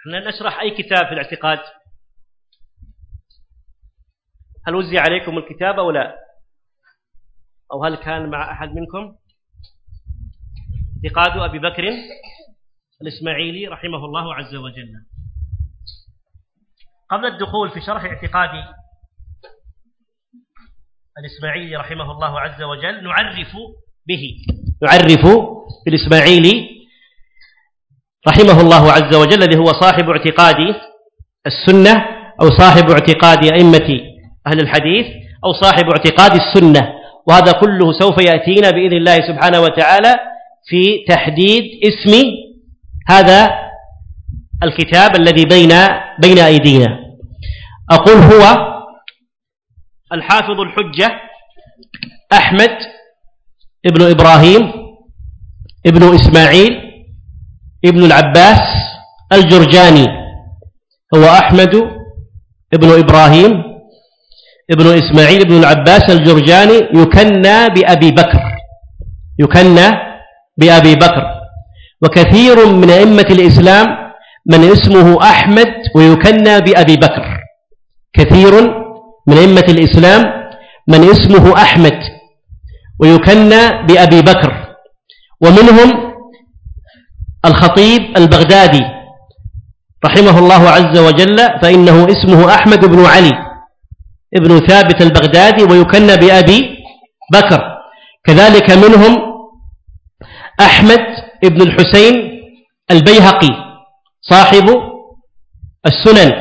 إحنا نشرح أي كتاب في الاعتقاد. هل وزع عليكم الكتاب أو لا؟ أو هل كان مع أحد منكم؟ اعتقاد أبي بكر الإسماعيلي رحمه الله عز وجل. قبل الدخول في شرح اعتقاد الإسماعيلي رحمه الله عز وجل نعرف به. نعرف بالإسماعيلي رحمه الله عز وجل الذي هو صاحب اعتقاد السنة أو صاحب اعتقاد أئمة أهل الحديث أو صاحب اعتقاد السنة. وهذا كله سوف يأتينا بإذن الله سبحانه وتعالى في تحديد اسم هذا الكتاب الذي بين بين أيدينا. أقول هو الحافظ الحجة أحمد ابن إبراهيم ابن إسماعيل ابن العباس الجرجاني هو أحمد ابن إبراهيم ابن إسماعيل ابن العباس الجرجاني يكنى بأبي بكر يكنى بأبي بكر. وكثير من أئمة الإسلام من اسمه أحمد ويكنى بأبي بكر. كثير من أئمة الإسلام من اسمه أحمد ويكنى بأبي بكر. ومنهم الخطيب البغدادي رحمه الله عز وجل فإنه اسمه أحمد بن علي ابن ثابت البغدادي ويكنى بأبي بكر. كذلك منهم أحمد بن الحسين البيهقي صاحب السنن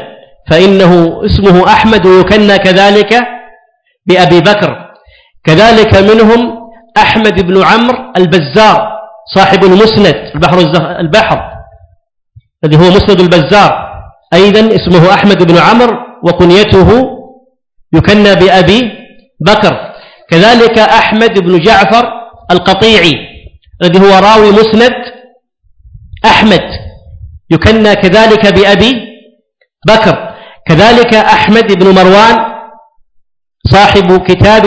فإنه اسمه أحمد ويكنى كذلك بأبي بكر. كذلك منهم أحمد بن عمرو البزار صاحب المسند البحر البحر. الذي هو مسند البزار. أيضا اسمه أحمد بن عمرو وكنيته يكنى بأبي بكر. كذلك أحمد بن جعفر القطيعي الذي هو راوي مسند أحمد يكنى كذلك بأبي بكر. كذلك أحمد بن مروان صاحب كتاب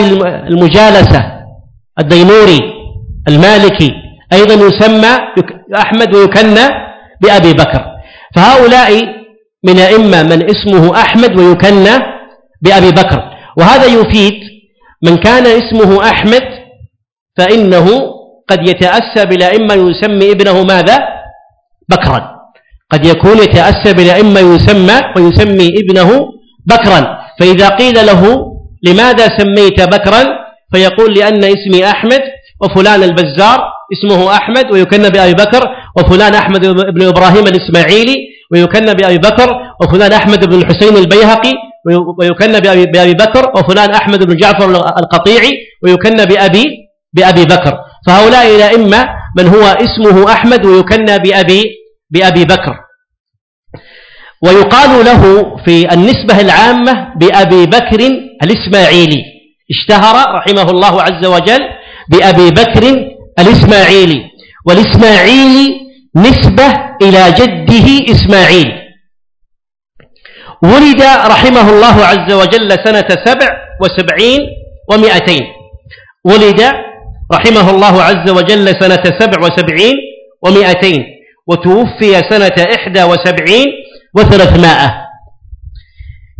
المجالسة الدينوري المالكي. أيضا يسمى أحمد ويكنى بأبي بكر. فهؤلاء من أئمة من اسمه أحمد ويكنى بأبي بكر. وهذا يفيد من كان اسمه أحمد فإنه قد يتأسى بالأئمة يسمي ابنه ماذا؟ بكرا. قد يكون يتأسى بالأئمة يسمى ويسمي ابنه بكرا. فإذا قيل له لماذا سميت بكرا؟ فيقول لأن اسمي أحمد وفلان البزار اسمه أحمد ويكن بأبي بكر وفلان أحمد بن إبراهيم الإسماعيلي ويكن بأبي بكر وفلان أحمد بن الحسين البيهقي ويكن بأبي بكر وفلان أحمد بن جعفر القطيعي ويكن بأبي بأبي بكر. فهؤلاء الأئمة من هو اسمه أحمد ويكن بأبي بأبي بكر. ويقال له في النسبة العامة بأبي بكر الإسماعيلي اشتهر رحمه الله عز وجل بأبي بكر الإسماعيلي والإسماعيلي نسبة إلى جده إسماعيل. ولد رحمه الله عز وجل سنة سبع وسبعين ومائتين. ولد رحمه الله عز وجل سنة سبع وسبعين ومائتين. وتوفي سنة إحدى وسبعين وثلاثمائة.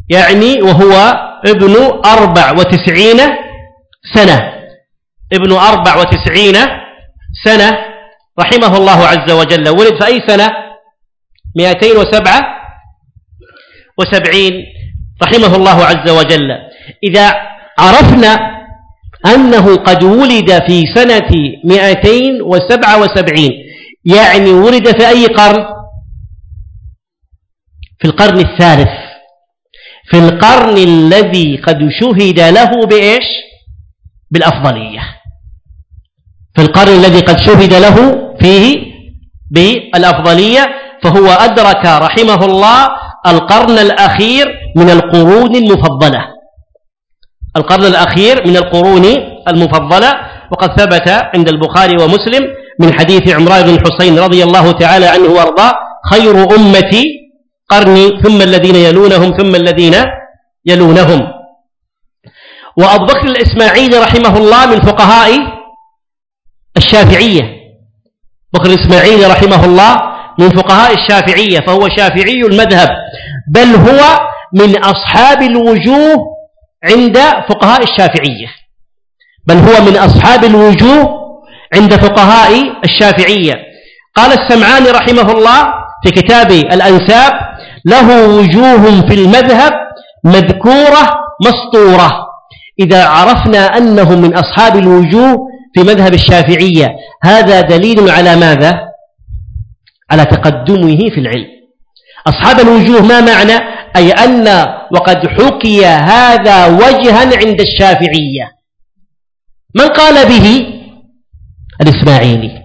يعني وهو ابن أربع وتسعين سنة. ابن أربع وتسعين سنة رحمه الله عز وجل. ولد في أي سنة؟ مئتين وسبعة وسبعين رحمه الله عز وجل. إذا عرفنا أنه قد ولد في سنة مئتين وسبعة وسبعين يعني ولد في أي قرن؟ في القرن الثالث. في القرن الذي قد شهد له بإيش؟ بالأفضلية. في القرن الذي قد شهد له فيه بالأفضلية فهو أدرك رحمه الله القرن الأخير من القرون المفضلة. القرن الأخير من القرون المفضلة وقد ثبت عند البخاري ومسلم من حديث عمران بن الحسين رضي الله تعالى عنه وأرضاه خير أمتي قرني ثم الذين يلونهم ثم الذين يلونهم. وأبو بكر الإسماعيلي رحمه الله من فقهاء الشافعية. بكر الإسماعيلي رحمه الله من فقهاء الشافعية فهو شافعي المذهب بل هو من أصحاب الوجوه عند فقهاء الشافعية. بل هو من أصحاب الوجوه عند فقهاء الشافعية. قال السمعاني رحمه الله في كتاب الأنساب له وجوه في المذهب مذكورة مسطورة إذا عرفنا أنه من أصحاب الوجوه في مذهب الشافعية هذا دليل على ماذا؟ على تقدمه في العلم أصحاب الوجوه ما معنى؟ أي أن وقد حكي هذا وجها عند الشافعية من قال به؟ الإسماعيلي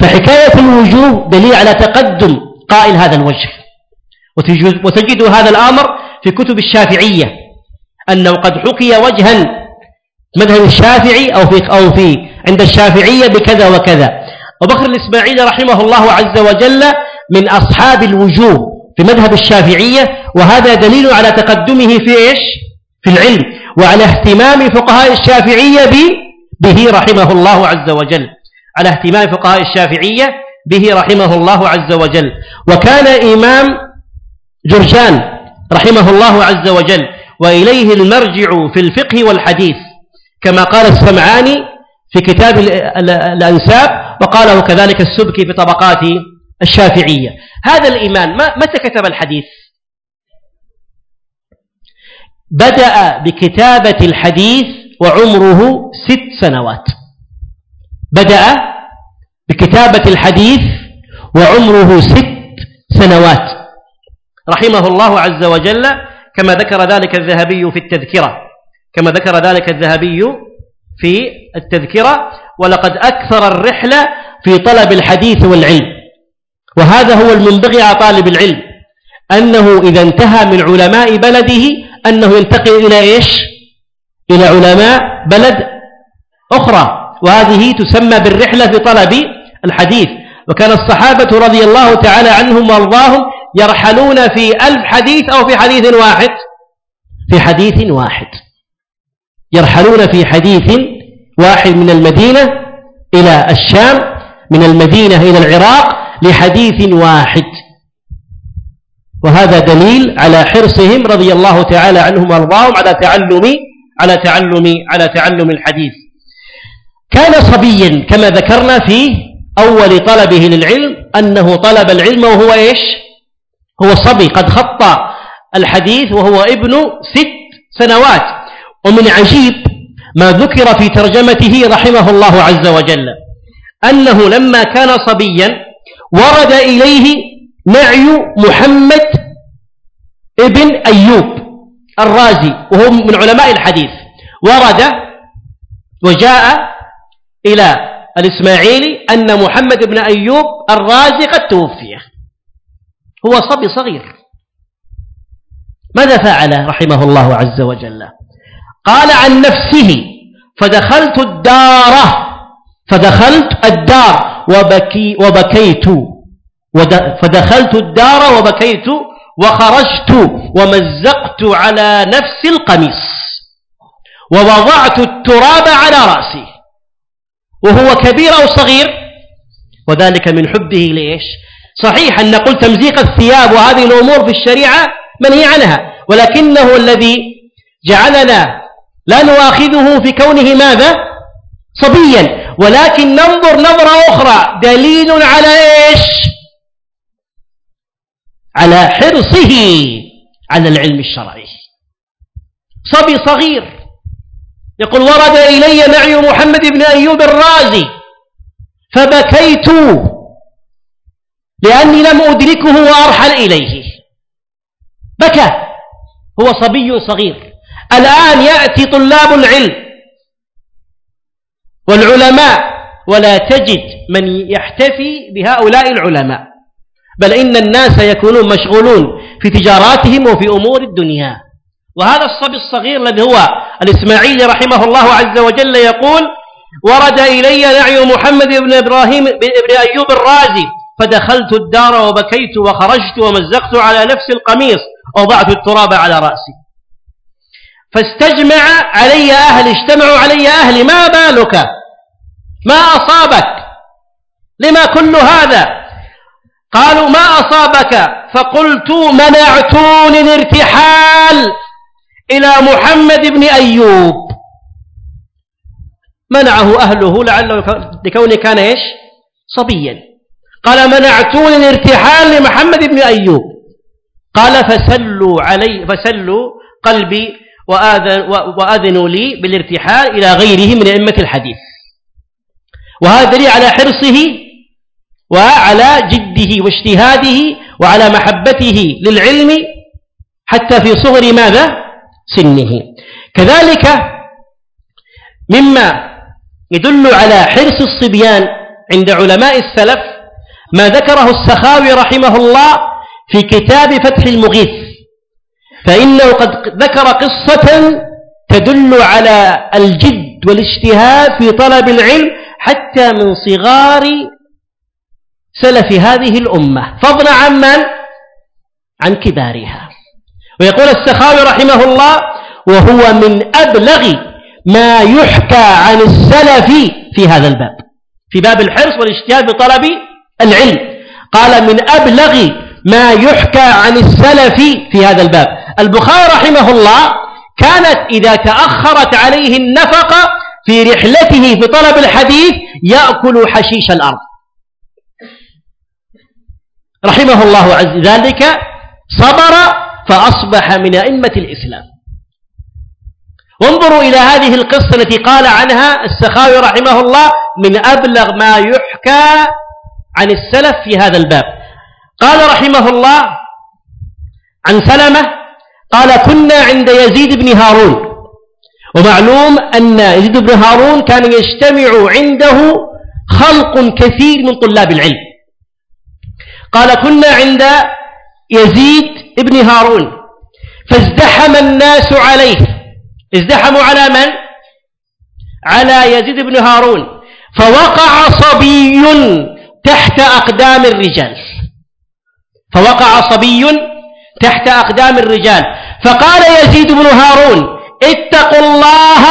فحكاية الوجوه دليل على تقدم قائل هذا الوجه وتجد هذا الأمر في كتب الشافعية أنه قد حكي وجها مذهب الشافعي أو في أو في عند الشافعية بكذا وكذا. وبكر الإسماعيلي رحمه الله عز وجل من أصحاب الوجوه في مذهب الشافعية وهذا دليل على تقدمه في إيش؟ في العلم وعلى اهتمام فقهاء الشافعية به رحمه الله عز وجل. على اهتمام فقهاء الشافعية به رحمه الله عز وجل. وكان إمام جرجان رحمه الله عز وجل وإليه المرجع في الفقه والحديث. كما قال السمعاني في كتاب الأنساب وقاله كذلك السبكي في طبقات الشافعية. هذا الإمام متى كتب الحديث؟ بدأ بكتابة الحديث وعمره ست سنوات. بدأ بكتابة الحديث وعمره ست سنوات. رحمه الله عز وجل كما ذكر ذلك الذهبي في التذكرة. كما ذكر ذلك الذهبي في التذكرة ولقد أكثر الرحلة في طلب الحديث والعلم. وهذا هو المنبغي على طالب العلم أنه إذا انتهى من علماء بلده أنه ينتقل إلى إيش؟ إلى علماء بلد أخرى. وهذه تسمى بالرحلة في طلب الحديث. وكان الصحابة رضي الله تعالى عنهم وأرضاهم يرحلون في ألف حديث أو في حديث واحد. في حديث واحد. يرحلون في حديث واحد من المدينة إلى الشام من المدينة إلى العراق لحديث واحد. وهذا دليل على حرصهم رضي الله تعالى عنهم وأرضاهم على تعلم على تعلم على تعلم الحديث. كان صبيا كما ذكرنا في أول طلبه للعلم أنه طلب العلم وهو إيش؟ هو صبي قد خط الحديث وهو ابن ست سنوات. ومن عجيب ما ذكر في ترجمته رحمه الله عز وجل أنه لما كان صبيا ورد إليه نعي محمد ابن أيوب الرازي وهو من علماء الحديث. ورد وجاء إلى الإسماعيلي أن محمد بن أيوب الرازي قد توفي. هو صبي صغير. ماذا فعل رحمه الله عز وجل؟ قال عن نفسه فدخلت الدار فدخلت الدار وبكي وبكيت فدخلت الدار وبكيت وخرجت ومزقت على نفس القميص ووضعت التراب على رأسي وهو كبير أو صغير وذلك من حبه لإيش؟ صحيح أن نقول تمزيق الثياب وهذه الأمور في الشريعة منهي عنها ولكنه الذي جعلنا لا نؤاخذه في كونه ماذا؟ صبيا. ولكن ننظر نظرة أخرى. دليل على إيش؟ على حرصه على العلم الشرعي. صبي صغير. يقول ورد إلي نعي محمد بن أيوب الرازي. فبكيت لأني لم أدركه وأرحل إليه. بكى. هو صبي صغير. الآن يأتي طلاب العلم والعلماء ولا تجد من يحتفي بهؤلاء العلماء. بل إن الناس يكونون مشغولون في تجاراتهم وفي أمور الدنيا. وهذا الصبي الصغير الذي هو الإسماعيلي رحمه الله عز وجل يقول ورد إلي نعي محمد بن إبراهيم بن أيوب الرازي فدخلت الدار وبكيت وخرجت ومزقت على نفس القميص وضعت التراب على رأسي. فاستجمع علي أهلي اجتمعوا علي أهلي ما بالك؟ ما أصابك؟ لما كل هذا؟ قالوا ما أصابك؟ فقلت منعتوني الارتحال إلى محمد بن أيوب. منعه أهله لعله لكونه كان إيش؟ صبيا. قال منعتوني الارتحال لمحمد بن أيوب. قال فسلوا علي فسلوا قلبي وأذنوا لي بالارتحال إلى غيره من أئمة الحديث. وهذا دليل على حرصه وعلى جده واجتهاده وعلى محبته للعلم حتى في صغر ماذا؟ سنه. كذلك مما يدل على حرص الصبيان عند علماء السلف ما ذكره السخاوي رحمه الله في كتاب فتح المغيث. فإنه قد ذكر قصة تدل على الجد والاجتهاد في طلب العلم حتى من صغار سلف هذه الأمة. فضلا عن من؟ عن كبارها. ويقول السخاوي رحمه الله وهو من أبلغ ما يحكى عن السلف في هذا الباب في باب الحرص والاجتهاد بطلب العلم. قال من أبلغ ما يحكى عن السلف في هذا الباب. البخاري رحمه الله كانت إذا تأخرت عليه النفقة في رحلته في طلب الحديث يأكل حشيش الأرض. رحمه الله عز ذلك صبر فأصبح من أئمة الإسلام. وانظروا إلى هذه القصة التي قال عنها السخاوي رحمه الله من أبلغ ما يحكى عن السلف في هذا الباب. قال رحمه الله عن سلمة قال كنا عند يزيد بن هارون. ومعلوم أن يزيد بن هارون كان يجتمع عنده خلق كثير من طلاب العلم. قال كنا عند يزيد بن هارون. فازدحم الناس عليه. ازدحموا على من؟ على يزيد بن هارون. فوقع صبي تحت أقدام الرجال. فوقع صبي تحت أقدام الرجال. فقال يزيد بن هارون اتقوا الله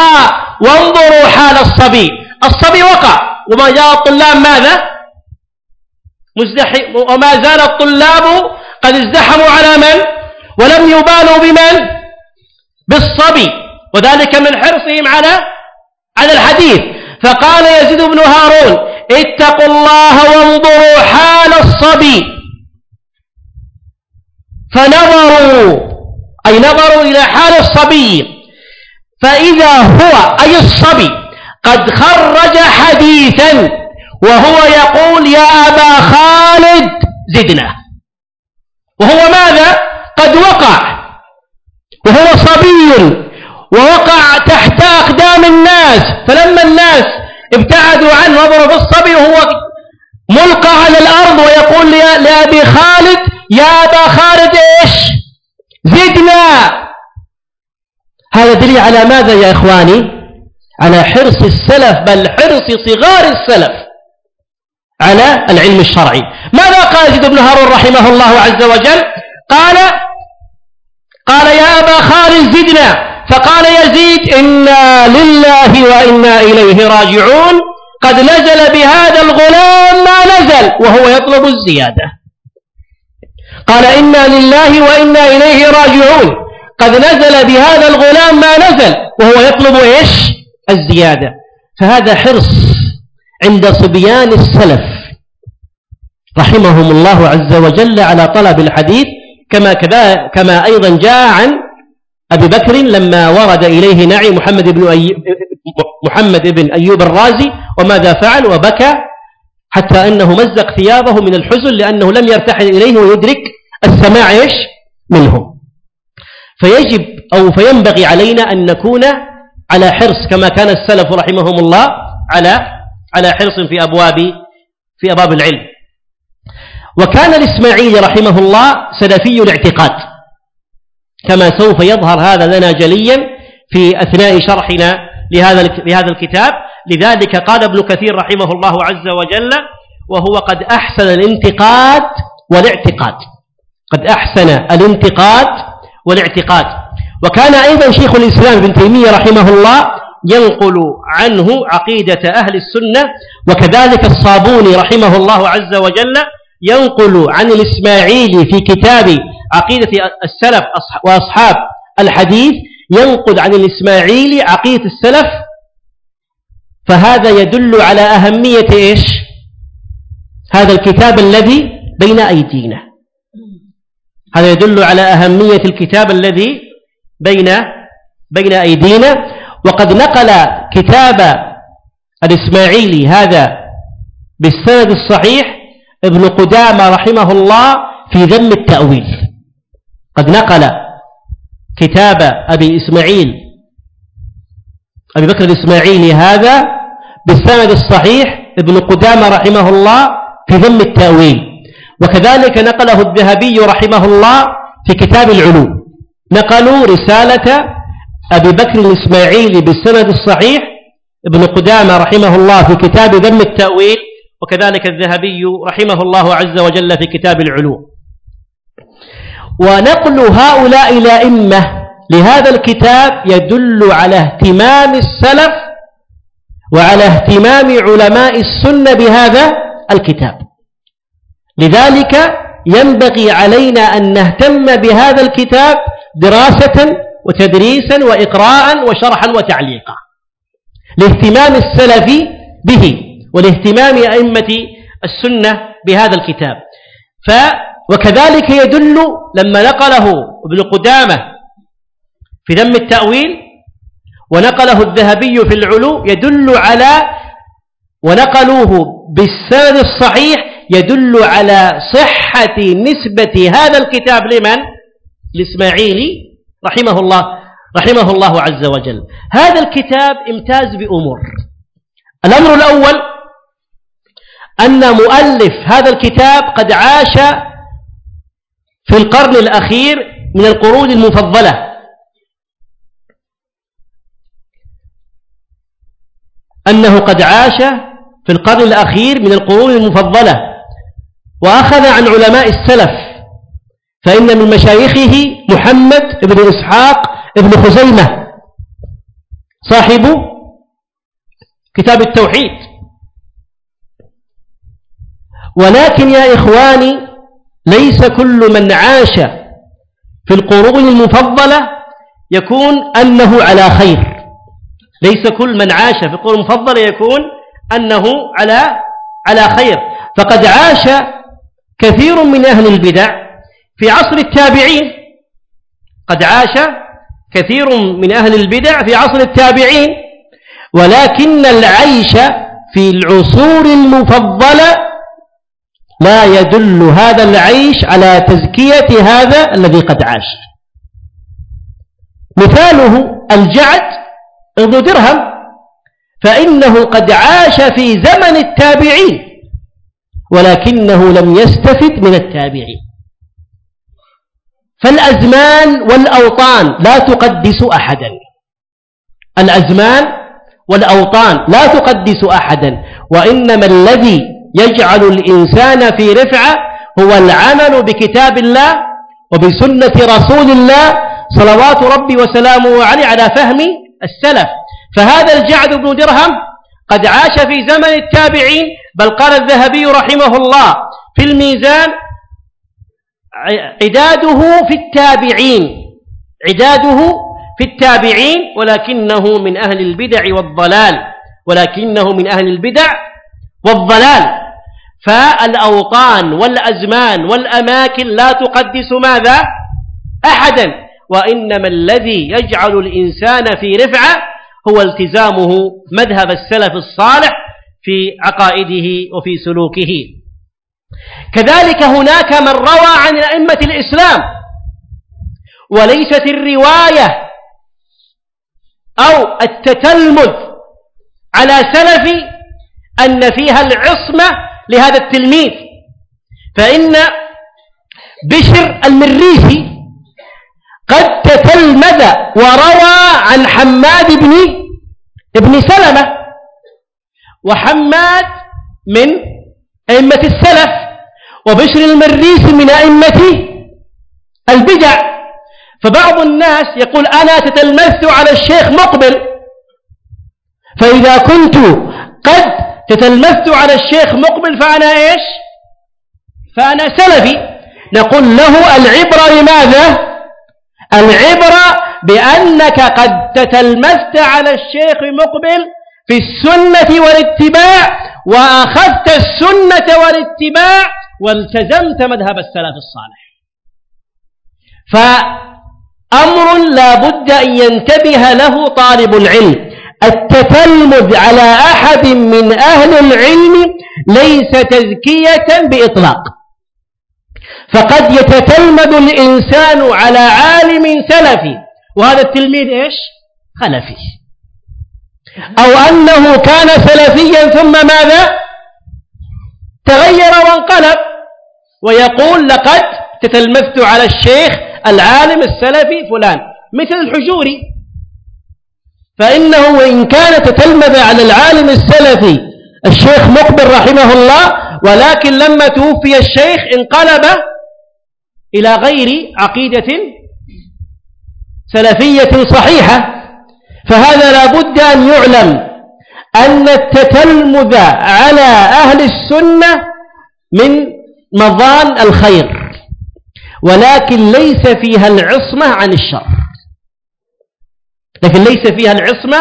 وانظروا حال الصبي. الصبي وقع. وما جاء الطلاب ماذا؟ مزدحم وما زال الطلاب قد ازدحموا على من؟ ولم يبالوا بمن؟ بالصبي. وذلك من حرصهم على على الحديث. فقال يزيد بن هارون اتقوا الله وانظروا حال الصبي. فنظروا أي نظروا إلى حال الصبي. فإذا هو أي الصبي قد خرج حديثا وهو يقول يا أبا خالد زدنا. وهو ماذا؟ قد وقع. وهو صبي ووقع تحت أقدام الناس. فلما الناس ابتعدوا عنه نظروا في الصبي وهو ملقى على الأرض ويقول لأبي خالد يا أبا خالد إيش زدنا على ماذا يا إخواني؟ على حرص السلف بل حرص صغار السلف على العلم الشرعي. ماذا قال زيد بن هارون رحمه الله عز وجل؟ قال قال يا أبا خالد زدنا. فقال يزيد إنا لله وإنا إليه راجعون. قد نزل بهذا الغلام ما نزل وهو يطلب الزيادة. قال إنا لله وإنا إليه راجعون. قد نزل بهذا الغلام ما نزل وهو يطلب إيش؟ الزيادة. فهذا حرص عند صبيان السلف رحمهم الله عز وجل على طلب الحديث كما كذا كما أيضا جاء عن أبي بكر لما ورد إليه نعي محمد بن محمد بن أيوب الرازي وماذا فعل؟ وبكى حتى أنه مزق ثيابه من الحزن لأنه لم يرتحل إليه ويدرك السماع إيش؟ منه. فيجب أو فينبغي علينا أن نكون على حرص كما كان السلف رحمهم الله على على حرص في أبواب في أبواب العلم. وكان الإسماعيلي رحمه الله سلفي الاعتقاد كما سوف يظهر هذا لنا جليا في أثناء شرحنا لهذا لهذا الكتاب. لذلك قال ابن كثير رحمه الله عز وجل وهو قد أحسن الانتقاد والاعتقاد. قد أحسن الانتقاد والاعتقاد. وكان أيضا شيخ الإسلام ابن تيمية رحمه الله ينقل عنه عقيدة أهل السنة وكذلك الصابوني رحمه الله عز وجل ينقل عن الإسماعيلي في كتاب عقيدة السلف وأصحاب الحديث ينقل عن الإسماعيلي عقيدة السلف. فهذا يدل على أهمية إيش؟ هذا الكتاب الذي بين أيدينا. هذا يدل على أهمية الكتاب الذي بين بين أيدينا. وقد نقل كتاب الإسماعيلي هذا بالسند الصحيح ابن قدامة رحمه الله في ذم التأويل. قد نقل كتاب أبي إسماعيل أبي بكر الإسماعيلي هذا بالسند الصحيح ابن قدامة رحمه الله في ذم التأويل. وكذلك نقله الذهبي رحمه الله في كتاب العلو نقلوا رسالة أبي بكر الإسماعيلي بالسند الصحيح ابن قدامة رحمه الله في كتاب ذم التأويل وكذلك الذهبي رحمه الله عز وجل في كتاب العلو ونقل هؤلاء الأئمة لهذا الكتاب يدل على اهتمام السلف وعلى اهتمام علماء السنة بهذا الكتاب. لذلك ينبغي علينا أن نهتم بهذا الكتاب دراسة وتدريسا وإقراء وشرحا وتعليقا. لاهتمام السلف به ولاهتمام أئمة السنة بهذا الكتاب. ف وكذلك يدل لما نقله ابن قدامة في ذم التأويل ونقله الذهبي في العلو يدل على ونقلوه بالسند الصحيح يدل على صحة نسبة هذا الكتاب لمن؟ الإسماعيلي رحمه الله رحمه الله عز وجل. هذا الكتاب امتاز بأمور. الأمر الأول أن مؤلف هذا الكتاب قد عاش في القرن الأخير من القرون المفضلة. أنه قد عاش في القرن الأخير من القرون المفضلة. وأخذ عن علماء السلف فإن من مشايخه محمد بن إسحاق بن خزيمة صاحب كتاب التوحيد. ولكن يا إخواني ليس كل من عاش في القرون المفضلة يكون أنه على خير. ليس كل من عاش في القرون المفضلة يكون أنه على على خير. فقد عاش كثير من أهل البدع في عصر التابعين قد عاش كثير من أهل البدع في عصر التابعين ولكن العيش في العصور المفضلة لا يدل هذا العيش على تزكية هذا الذي قد عاش. مثاله الجعد ابن درهم فإنه قد عاش في زمن التابعين. ولكنه لم يستفد من التابعين. فالأزمان والأوطان لا تقدس أحدا. الأزمان والأوطان لا تقدس أحدا. وإنما الذي يجعل الإنسان في رفعة هو العمل بكتاب الله وبسنة رسول الله صلوات ربي وسلامه عليه على فهم السلف. فهذا الجعد بن درهم قد عاش في زمن التابعين بل قال الذهبي رحمه الله في الميزان عداده في التابعين عداده في التابعين ولكنه من أهل البدع والضلال ولكنه من أهل البدع والضلال. فالأوطان والأزمان والأماكن لا تقدس ماذا؟ أحدا وإنما الذي يجعل الإنسان في رفعة هو التزامه مذهب السلف الصالح في عقائده وفي سلوكه. كذلك هناك من روى عن أئمة الإسلام وليست الرواية أو التتلمذ على سلف أن فيها العصمة لهذا التلميذ. فإن بشر المريسي قد تتلمذ وروى عن حماد بن ابن سلمة. وحماد من أئمة السلف وبشر المريسي من أئمة البدع. فبعض الناس يقول أنا تتلمذت على الشيخ مقبل. فإذا كنت قد تتلمذت على الشيخ مقبل فأنا إيش؟ فأنا سلفي. نقول له العبرة لماذا؟ العبرة بأنك قد تتلمست على الشيخ مقبل في السنة والاتباع وأخذت السنة والاتباع والتزمت مذهب السلف الصالح. فأمر لا بد أن ينتبه له طالب العلم. التتلمذ على أحد من أهل العلم ليس تزكية بإطلاق. فقد يتتلمذ الإنسان على عالم سلفي. وهذا التلميذ إيش؟ خلفي. أو أنه كان سلفيا ثم ماذا؟ تغير وانقلب. ويقول لقد تتلمذت على الشيخ العالم السلفي فلان. مثل الحجوري. فإنه وإن كان تتلمذ على العالم السلفي الشيخ مقبل رحمه الله ولكن لما توفي الشيخ انقلب إلى غير عقيدة سلفية صحيحة. فهذا لا بد أن يعلم أن التتلمذ على أهل السنة من مظان الخير ولكن ليس فيها العصمة عن الشر. لكن ليس فيها العصمة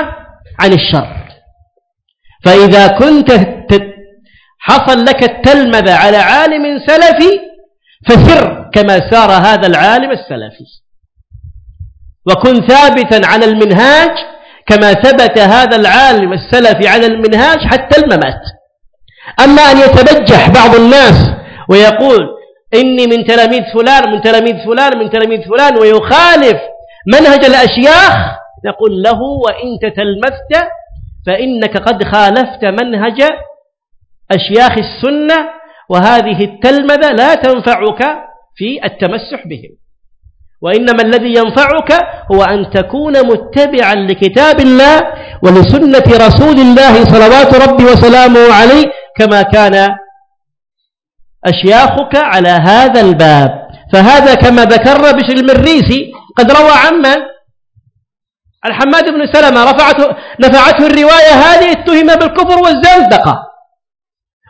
عن الشر. فإذا كنت حصل لك التلمذ على عالم سلفي فسر كما سار هذا العالم السلفي. وكن ثابتا على المنهاج كما ثبت هذا العالم السلفي على المنهاج حتى الممات. أما أن يتبجح بعض الناس ويقول إني من تلاميذ فلان من تلاميذ فلان من تلاميذ فلان ويخالف منهج الأشياخ نقول له وإن تتلمذت فإنك قد خالفت منهج أشياخ السنة وهذه التلمذة لا تنفعك في التمسح بهم. وإنما الذي ينفعك هو أن تكون متبعا لكتاب الله ولسنة رسول الله صلوات ربي وسلامه عليه كما كان أشياخك على هذا الباب. فهذا كما ذكر بشر المريسي قد روى عمن الحماد بن سلمة. رفعته نفعته الرواية هذه اتهم بالكفر والزندقة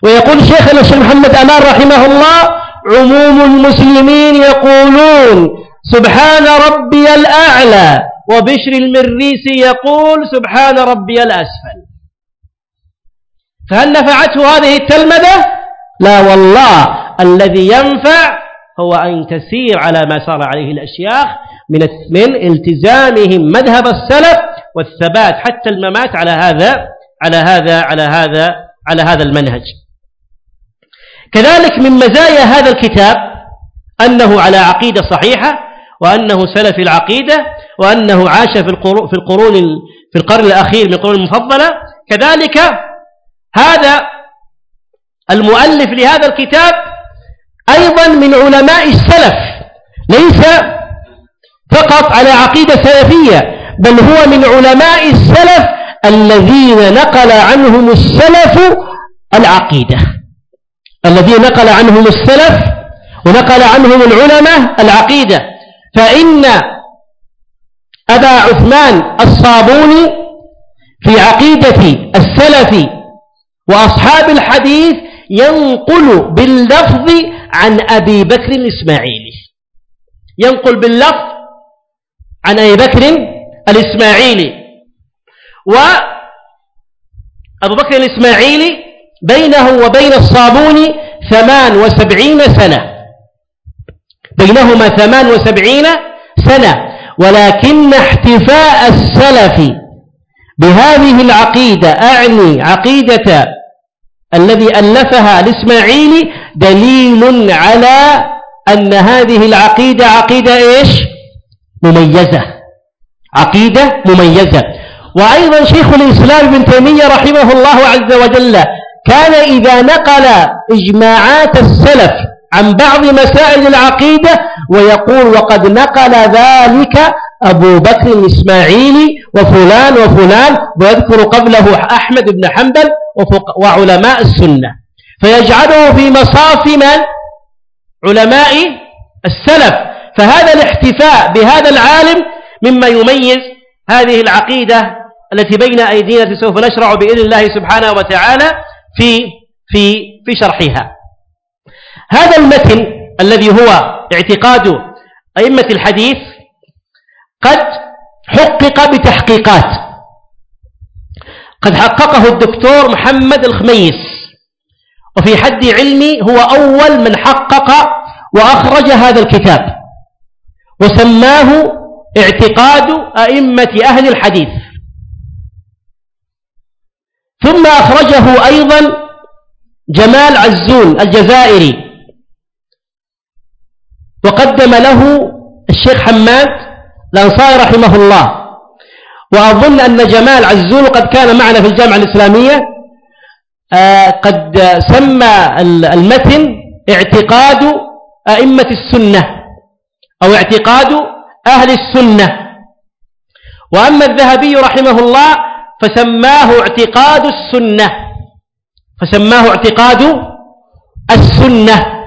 ويقول شيخنا الشيخ محمد أمان رحمه الله عموم المسلمين يقولون سبحان ربي الأعلى وبشر المريسي يقول سبحان ربي الأسفل. فهل نفعته هذه التلمذة؟ لا والله الذي ينفع هو أن تسير على ما صار عليه الأشياخ من من التزامهم مذهب السلف والثبات حتى الممات على هذا على هذا على هذا على هذا المنهج. كذلك من مزايا هذا الكتاب أنه على عقيدة صحيحة وأنه سلف العقيدة وأنه عاش في القرون في القرون في القرن الأخير من القرون المفضلة. كذلك هذا المؤلف لهذا الكتاب أيضا من علماء السلف ليس فقط على عقيدة سلفية بل هو من علماء السلف الذين نقل عنهم السلف العقيدة. الذين نقل عنهم السلف ونقل عنهم العلماء العقيدة. فإن أبا عثمان الصابوني في عقيدة السلف وأصحاب الحديث ينقل باللفظ عن أبي بكر الإسماعيلي. ينقل باللفظ عن أبي بكر الإسماعيلي. وأبو بكر الإسماعيلي بينه وبين الصابوني ثمان وسبعين سنة. بينهما ثمان وسبعين سنة. ولكن احتفاء السلف بهذه العقيدة أعني عقيدة الذي ألفها الإسماعيلي دليل على أن هذه العقيدة عقيدة إيش؟ مميزة. عقيدة مميزة. وأيضا شيخ الإسلام ابن تيمية رحمه الله عز وجل كان إذا نقل إجماعات السلف عن بعض مسائل العقيدة ويقول وقد نقل ذلك أبو بكر الإسماعيلي وفلان وفلان ويذكر قبله أحمد بن حنبل وعلماء السنة. فيجعله في مصاف من؟ علماء السلف. فهذا الاحتفاء بهذا العالم مما يميز هذه العقيدة التي بين أيدينا سوف نشرع بإذن الله سبحانه وتعالى. في في في شرحها. هذا المتن الذي هو اعتقاد أئمة الحديث قد حقق بتحقيقات. قد حققه الدكتور محمد الخميس. وفي حد علمي هو أول من حقق وأخرج هذا الكتاب. وسماه اعتقاد أئمة أهل الحديث. ثم أخرجه أيضا جمال عزون الجزائري. وقدم له الشيخ حماد الأنصاري رحمه الله. وأظن أن جمال عزون قد كان معنا في الجامعة الإسلامية. آه، قد سمى المتن اعتقاد أئمة السنة أو اعتقاد أهل السنة. وأما الذهبي رحمه الله فسماه اعتقاد السنة. فسماه اعتقاد السنة.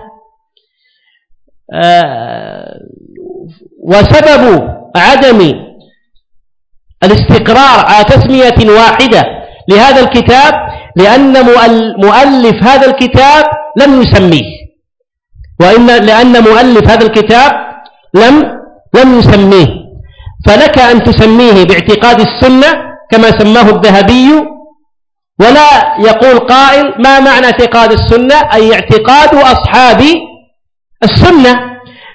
آه، وسبب عدم الاستقرار على تسمية واحدة لهذا الكتاب لأن مؤلف هذا الكتاب لم يسميه. وإن لأن مؤلف هذا الكتاب لم لم يسميه. فلك أن تسميه باعتقاد السنة كما سماه الذهبي ولا يقول قائل ما معنى اعتقاد السنة أي اعتقاد أصحاب السنة.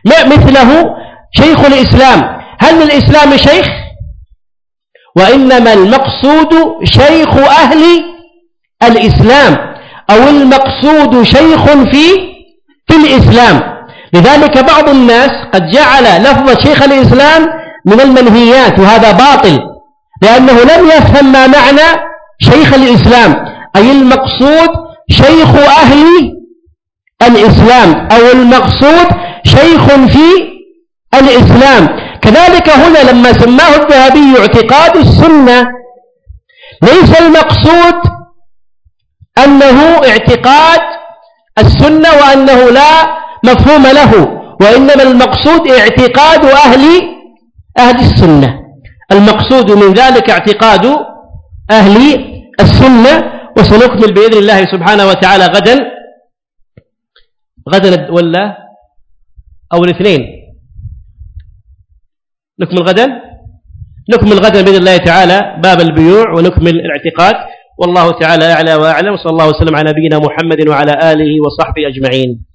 مثله شيخ الإسلام. هل للإسلام شيخ؟ وإنما المقصود شيخ أهل الإسلام أو المقصود شيخ في في الإسلام. لذلك بعض الناس قد جعل لفظ شيخ الإسلام من المنهيات وهذا باطل. لأنه لم يفهم ما معنى شيخ الإسلام أي المقصود شيخ أهل الإسلام أو المقصود شيخ في الإسلام. كذلك هنا لما سماه الذهبي اعتقاد السنة ليس المقصود أنه اعتقاد السنة وأنه لا مفهوم له وإنما المقصود اعتقاد أهل أهل السنة. المقصود من ذلك اعتقاد أهل السنة وسنكمل بإذن الله سبحانه وتعالى غدا غدا ولا؟ أو الاثنين. نكمل غدا؟ نكمل غدا بإذن الله تعالى باب البيوع ونكمل الاعتقاد. والله تعالى أعلى وأعلم وصلى الله وسلم على نبينا محمد وعلى آله وصحبه أجمعين.